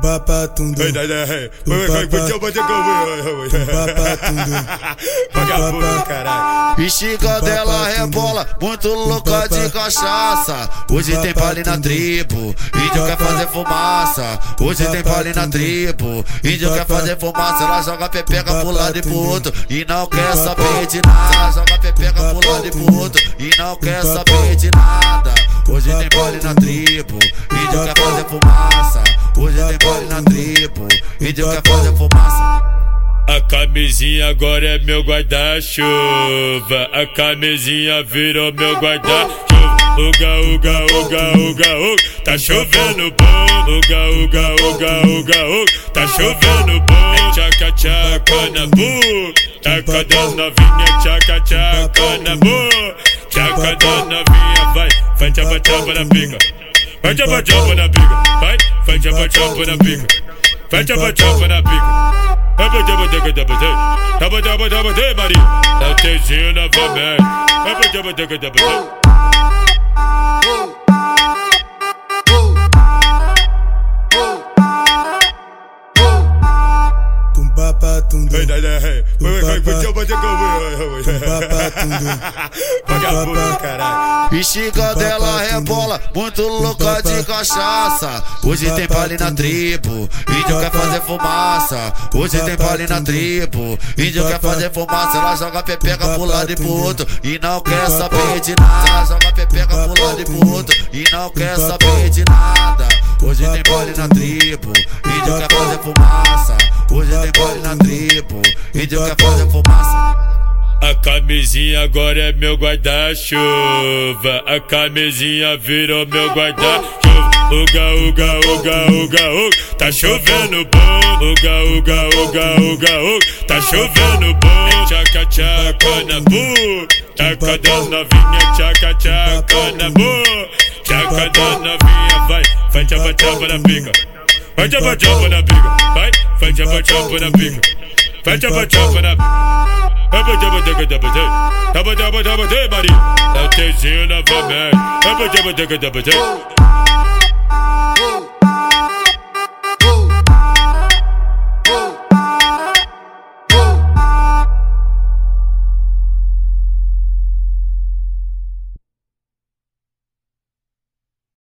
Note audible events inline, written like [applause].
Tumba tundu. [laughs] Bexiga dela rebola, muito louca de cachaça. Hoje tem baile na tribo, índio quer fazer fumaça. Hoje tem baile na tribo, índio quer fazer fumaça. Ela joga pepeca pro lado e pro outro e não quer saber de nada. Ela joga pepeca pro lado e pro outro e não quer saber de nada. Hoje tem baile na tribo, índio quer fazer fumaça. Hoje tem baile na tribo, índio quer fazer fumaça. A camisinha agora é meu guarda-chuva. A camisinha virou meu guarda-chuva. Uga, uga, uga, uga, uga. Tá chovendo bom. Uga, uga, uga, uga, uga. Tá chovendo bom. Tchaca, tchaca na bu. Taca da novinha, tchaca, tchaca na bu. Tchaca da novinha, vai. Vai, tchapa, tchapa na pica. Faz chapa chapa na pica, vai, faz chapa chapa na pica, faz chapa chapa na pica. Chapa chapa chapa chapa chapa, chapa chapa chapa chapa, Maria. Tá tezinho na família. Chapa chapa chapa chapa chapa. Bexiga [laughs] dela rebola, muito louca de cachaça. Hoje tem baile na tribo, índio quer fazer fumaça. Hoje tem baile na tribo, índio quer fazer fumaça. Ela joga pepeca pro lado e pro outro. E não quer saber de nada. Ela joga pepeca pro lado e pro outro. E não quer saber de nada. Hoje tem baile na tribo, índio quer fazer fumaça. Hoje tem baile na tribo, índio quer fazer fumaça. A camisinha agora é meu guarda-chuva. A camisinha virou meu guarda-chuva. Uga, uga, uga, uga, uga. Tá chovendo bom. Uga, uga, uga, uga, uga. Tá chovendo bom. Tchaca, tchaca na bu. Taca da novinha, tchaca, tchaca na bu. Tchaca da novinha, vai. Vai, tchapa, tchapa na pica. Vai, tchapa, tchapa na pica. a chop and a bing. Fetch up a jump and a Pepper jabba digga dabba day. Dabba dabba dabba day, buddy. That tastes you love for me. Pepper jabba digga dabba day.